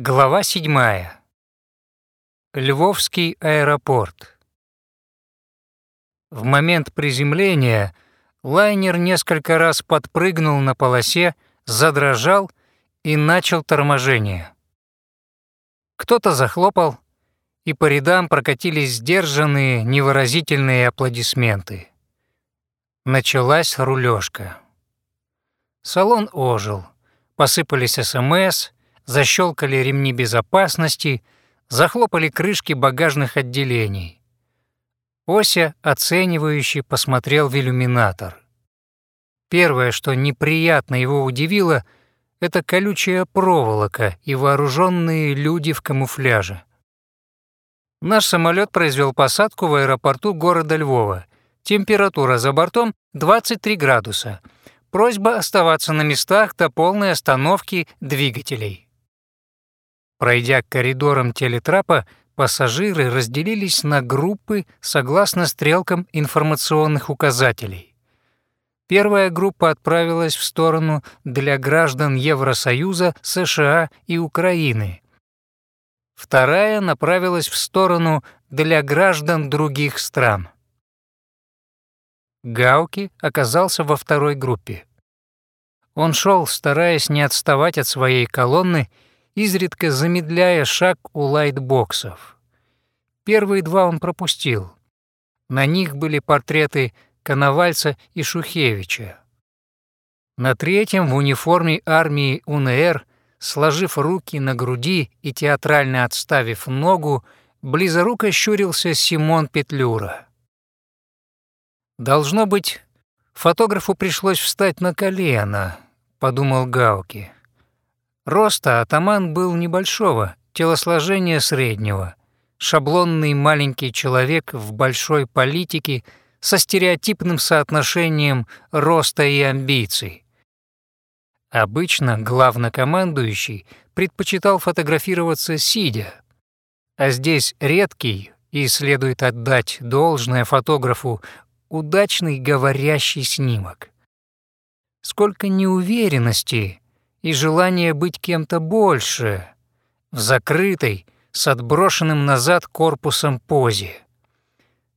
Глава 7. Львовский аэропорт. В момент приземления лайнер несколько раз подпрыгнул на полосе, задрожал и начал торможение. Кто-то захлопал, и по рядам прокатились сдержанные, невыразительные аплодисменты. Началась рулежка. Салон ожил, посыпались СМС — защелкали ремни безопасности, захлопали крышки багажных отделений. Ося, оценивающе, посмотрел в иллюминатор. Первое, что неприятно его удивило, это колючая проволока и вооруженные люди в камуфляже. Наш самолет произвел посадку в аэропорту города Львова. Температура за бортом 23 градуса. Просьба оставаться на местах до полной остановки двигателей. Пройдя коридором телетрапа, пассажиры разделились на группы согласно стрелкам информационных указателей. Первая группа отправилась в сторону для граждан Евросоюза, США и Украины. Вторая направилась в сторону для граждан других стран. Гауки оказался во второй группе. Он шел, стараясь не отставать от своей колонны, изредка замедляя шаг у лайтбоксов. Первые два он пропустил. На них были портреты Коновальца и Шухевича. На третьем в униформе армии УНР, сложив руки на груди и театрально отставив ногу, близоруко щурился Симон Петлюра. «Должно быть, фотографу пришлось встать на колено», — подумал Гауки. Роста атаман был небольшого, телосложения среднего, шаблонный маленький человек в большой политике со стереотипным соотношением роста и амбиций. Обычно главнокомандующий предпочитал фотографироваться сидя, а здесь редкий, и следует отдать должное фотографу, удачный говорящий снимок. Сколько неуверенности и желание быть кем-то больше в закрытой, с отброшенным назад корпусом позе.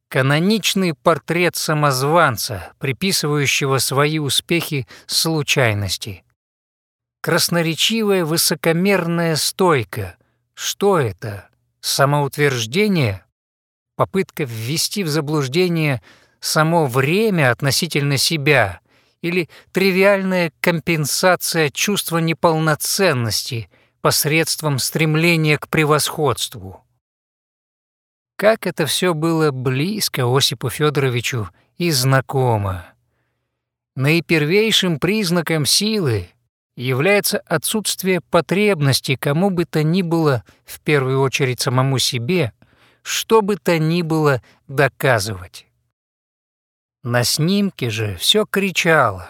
Каноничный портрет самозванца, приписывающего свои успехи случайности. Красноречивая высокомерная стойка. Что это? Самоутверждение? Попытка ввести в заблуждение само время относительно себя или тривиальная компенсация чувства неполноценности посредством стремления к превосходству. Как это все было близко Осипу Федоровичу и знакомо. Наипервейшим признаком силы является отсутствие потребности кому бы то ни было, в первую очередь самому себе, что бы то ни было доказывать. На снимке же все кричало.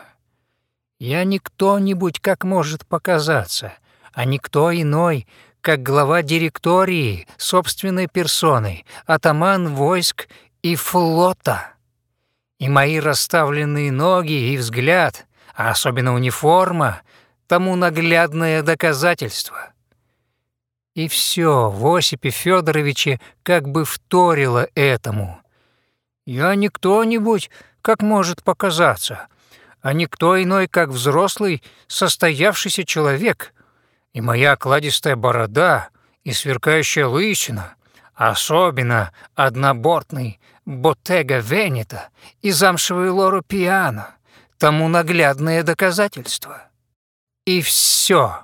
Я не кто-нибудь, как может показаться, а никто иной, как глава директории собственной персоной, атаман войск и флота. И мои расставленные ноги и взгляд, а особенно униформа, тому наглядное доказательство. И все в Осипе Федоровиче как бы вторило этому — я не кто-нибудь, как может показаться, а никто иной, как взрослый, состоявшийся человек. И моя кладистая борода и сверкающая лысина, особенно однобортный Боттега Венета и замшевый Лору Пиано, тому наглядное доказательство. И все,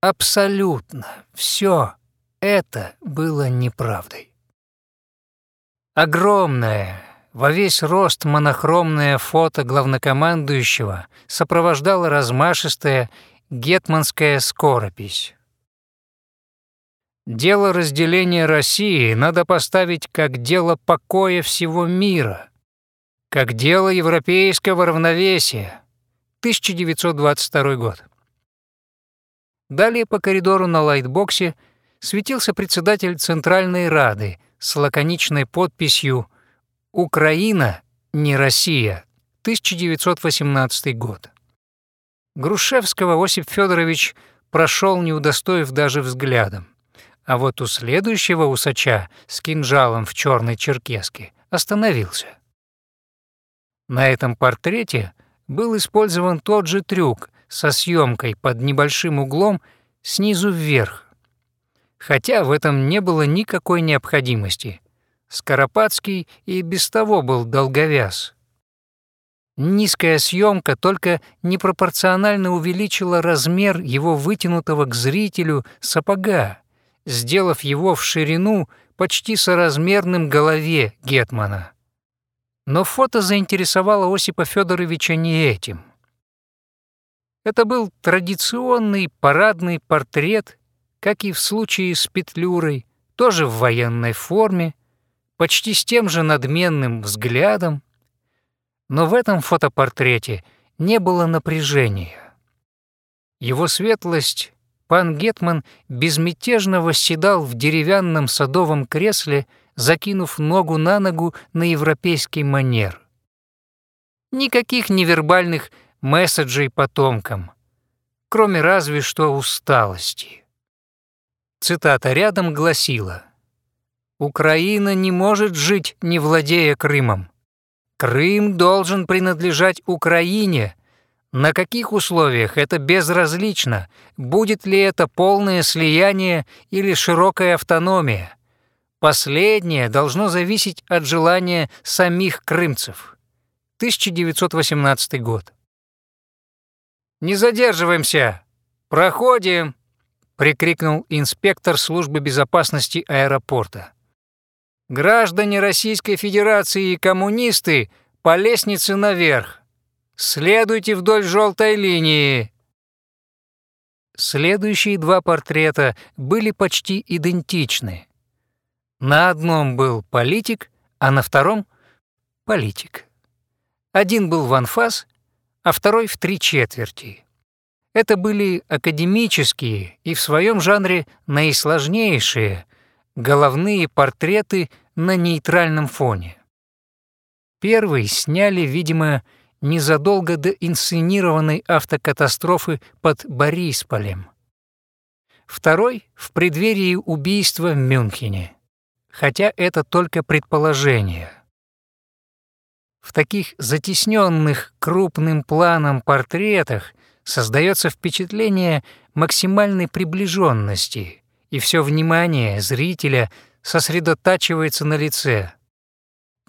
абсолютно все это было неправдой. Огромное, во весь рост монохромное фото главнокомандующего сопровождала размашистая гетманская скоропись. Дело разделения России надо поставить как дело покоя всего мира, как дело европейского равновесия. 1922 год. Далее по коридору на лайтбоксе светился председатель Центральной Рады – с лаконичной подписью «Украина, не Россия, 1918 год». Грушевского Осип Федорович прошел, не удостоив даже взглядом. А вот у следующего усача с кинжалом в черной черкеске остановился. На этом портрете был использован тот же трюк со съемкой под небольшим углом снизу вверх. Хотя в этом не было никакой необходимости. Скоропадский и без того был долговяз. Низкая съемка только непропорционально увеличила размер его вытянутого к зрителю сапога, сделав его в ширину почти соразмерным голове Гетмана. Но фото заинтересовало Осипа Федоровича не этим. Это был традиционный парадный портрет, как и в случае с Петлюрой, тоже в военной форме, почти с тем же надменным взглядом, но в этом фотопортрете не было напряжения. Его светлость, пан Гетман, безмятежно восседал в деревянном садовом кресле, закинув ногу на ногу на европейский манер. Никаких невербальных месседжей потомкам, кроме разве что усталости. Цитата рядом гласила «Украина не может жить, не владея Крымом. Крым должен принадлежать Украине. На каких условиях это безразлично, будет ли это полное слияние или широкая автономия. Последнее должно зависеть от желания самих крымцев. 1918 год. «Не задерживаемся! Проходим!» — прикрикнул инспектор службы безопасности аэропорта. Граждане Российской Федерации и коммунисты по лестнице наверх. Следуйте вдоль желтой линии. Следующие два портрета были почти идентичны. На одном был политик, а на втором — политик. Один был в анфас, а второй в три четверти. Это были академические и в своем жанре наисложнейшие головные портреты на нейтральном фоне. Первый сняли, видимо, незадолго до инсценированной автокатастрофы под Борисполем. Второй — в преддверии убийства в Мюнхене, хотя это только предположение. В таких затесненных крупным планом портретах создается впечатление максимальной приближенности, и все внимание зрителя сосредотачивается на лице.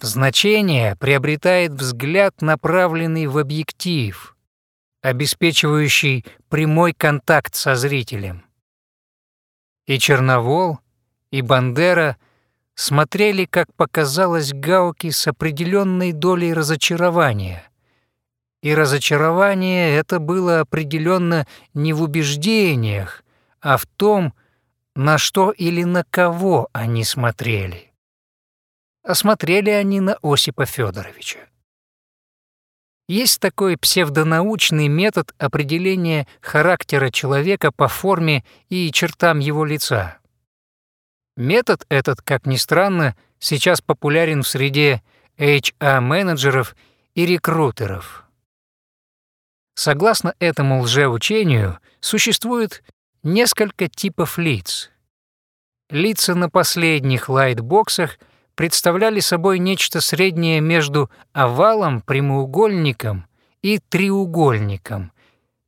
Значение приобретает взгляд, направленный в объектив, обеспечивающий прямой контакт со зрителем. И Черновол, и Бандера смотрели, как показалось Гауки, с определенной долей разочарования. И разочарование это было определенно не в убеждениях, а в том, на что или на кого они смотрели. А смотрели они на Осипа Федоровича. Есть такой псевдонаучный метод определения характера человека по форме и чертам его лица. Метод этот, как ни странно, сейчас популярен в среде HR-менеджеров и рекрутеров. Согласно этому лжеучению, существует несколько типов лиц. Лица на последних лайтбоксах представляли собой нечто среднее между овалом, прямоугольником и треугольником,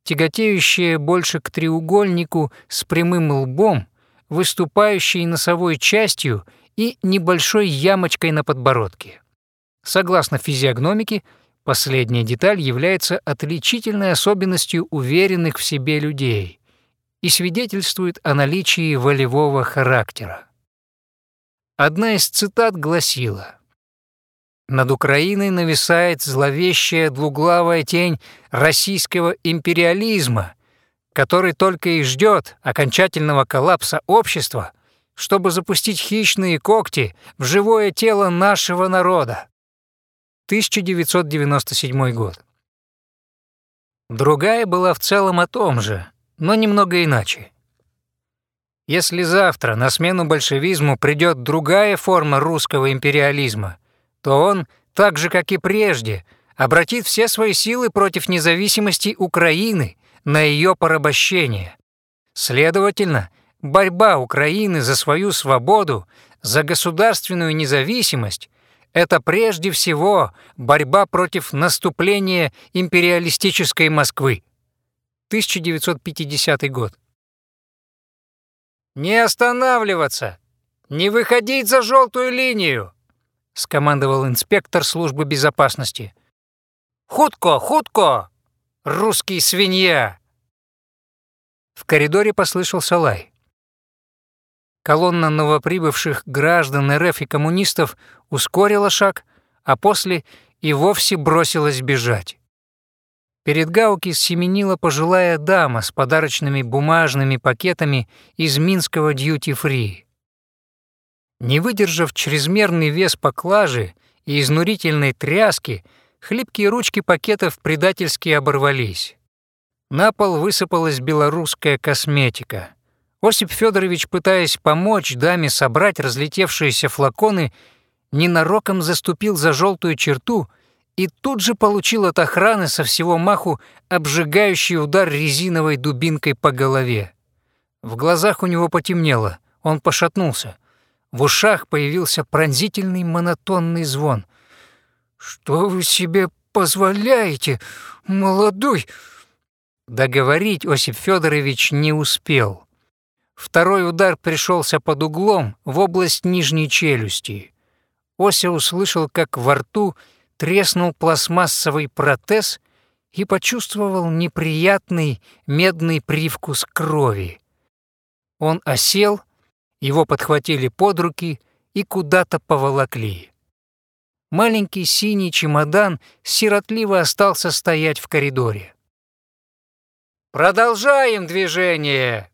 тяготеющее больше к треугольнику с прямым лбом, выступающей носовой частью и небольшой ямочкой на подбородке. Согласно физиогномике, последняя деталь является отличительной особенностью уверенных в себе людей – и свидетельствует о наличии волевого характера. Одна из цитат гласила «Над Украиной нависает зловещая двуглавая тень российского империализма, который только и ждет окончательного коллапса общества, чтобы запустить хищные когти в живое тело нашего народа». 1997 год. Другая была в целом о том же, но немного иначе. Если завтра на смену большевизму придет другая форма русского империализма, то он, так же как и прежде, обратит все свои силы против независимости Украины на ее порабощение, Следовательно, борьба Украины за свою свободу, за государственную независимость – это прежде всего борьба против наступления империалистической Москвы. 1950 год. «Не останавливаться! Не выходить за желтую линию!» — скомандовал инспектор службы безопасности. «Худко, худко! Русский свинья!» В коридоре послышался лай. Колонна новоприбывших граждан РФ и коммунистов ускорила шаг, а после и вовсе бросилась бежать. Перед Гауки семенила пожилая дама с подарочными бумажными пакетами из минского дьюти-фри. Не выдержав чрезмерный вес поклажи и изнурительной тряски, хлипкие ручки пакетов предательски оборвались. На пол высыпалась белорусская косметика. Осип Федорович, пытаясь помочь даме собрать разлетевшиеся флаконы, ненароком заступил за желтую черту — и тут же получил от охраны со всего маху обжигающий удар резиновой дубинкой по голове. В глазах у него потемнело, он пошатнулся. В ушах появился пронзительный монотонный звон. «Что вы себе позволяете, молодой?» Договорить Осип Федорович не успел. Второй удар пришелся под углом в область нижней челюсти. Ося услышал, как во рту треснул пластмассовый протез и почувствовал неприятный медный привкус крови. Он осел, его подхватили под руки и куда-то поволокли. Маленький синий чемодан сиротливо остался стоять в коридоре. «Продолжаем движение!» —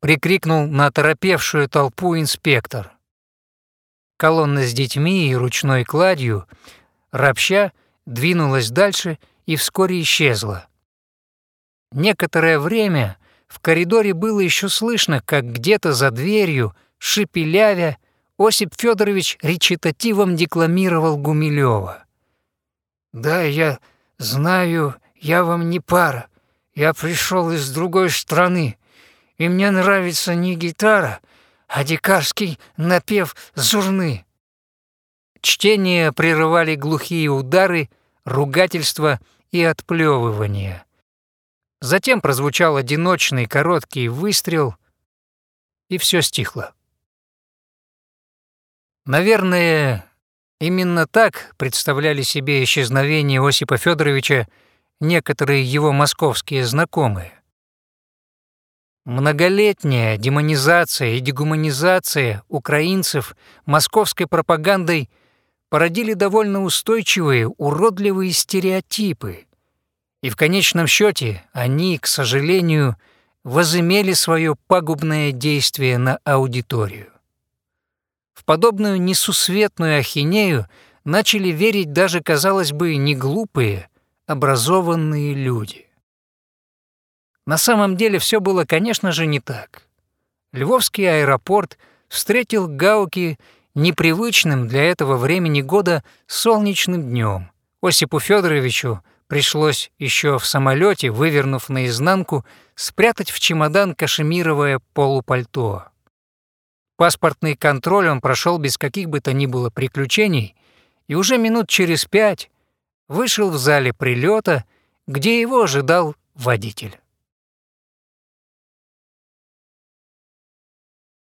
прикрикнул на оторопевшую толпу инспектор. Колонна с детьми и ручной кладью ропща, двинулась дальше и вскоре исчезла. Некоторое время в коридоре было еще слышно, как где-то за дверью, шепелявя, Осип Федорович речитативом декламировал Гумилева. «Да, я знаю, я вам не пара. Я пришел из другой страны, и мне нравится не гитара, а дикарский напев зурны. Чтение прерывали глухие удары, ругательства и отплевывания. Затем прозвучал одиночный короткий выстрел, и все стихло. Наверное, именно так представляли себе исчезновение Осипа Федоровича некоторые его московские знакомые. Многолетняя демонизация и дегуманизация украинцев московской пропагандой – породили довольно устойчивые, уродливые стереотипы. И в конечном счете они, к сожалению, возымели свое пагубное действие на аудиторию. В подобную несусветную ахинею начали верить даже, казалось бы, не глупые, образованные люди. На самом деле все было, конечно же, не так. Львовский аэропорт встретил Гауки непривычным для этого времени года солнечным днем. Осипу Федоровичу пришлось еще в самолете, вывернув наизнанку, спрятать в чемодан кашемировое полупальто. Паспортный контроль он прошел без каких бы то ни было приключений и уже минут через пять вышел в зале прилета, где его ожидал водитель.